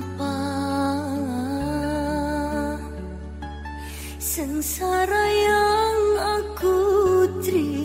apa Sengsara yang aku terima?